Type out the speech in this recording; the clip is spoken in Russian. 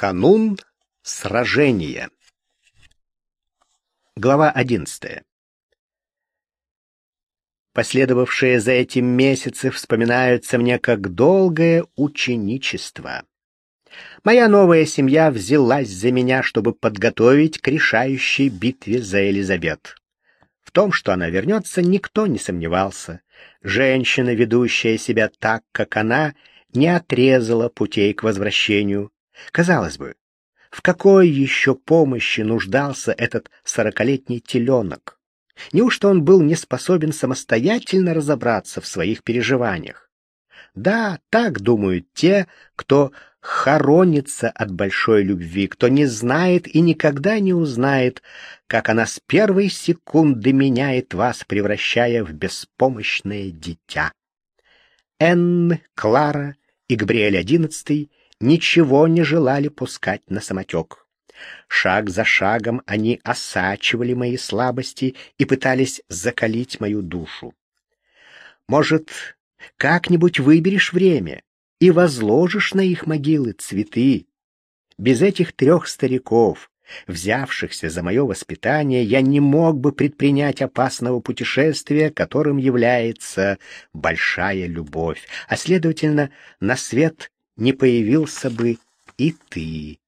Канун сражения. Глава 11. Последовавшие за этим месяцы вспоминаются мне как долгое ученичество. Моя новая семья взялась за меня, чтобы подготовить к решающей битве за Елизабет. В том, что она вернется, никто не сомневался. Женщина, ведущая себя так, как она, не отрезала путей к возвращению. Казалось бы, в какой еще помощи нуждался этот сорокалетний теленок? Неужто он был не способен самостоятельно разобраться в своих переживаниях? Да, так думают те, кто хоронится от большой любви, кто не знает и никогда не узнает, как она с первой секунды меняет вас, превращая в беспомощное дитя. Энн, Клара и Габриэль одиннадцатый ничего не желали пускать на самотек. Шаг за шагом они осачивали мои слабости и пытались закалить мою душу. Может, как-нибудь выберешь время и возложишь на их могилы цветы? Без этих трех стариков, взявшихся за мое воспитание, я не мог бы предпринять опасного путешествия, которым является большая любовь, а, следовательно, на свет не появился бы и ты.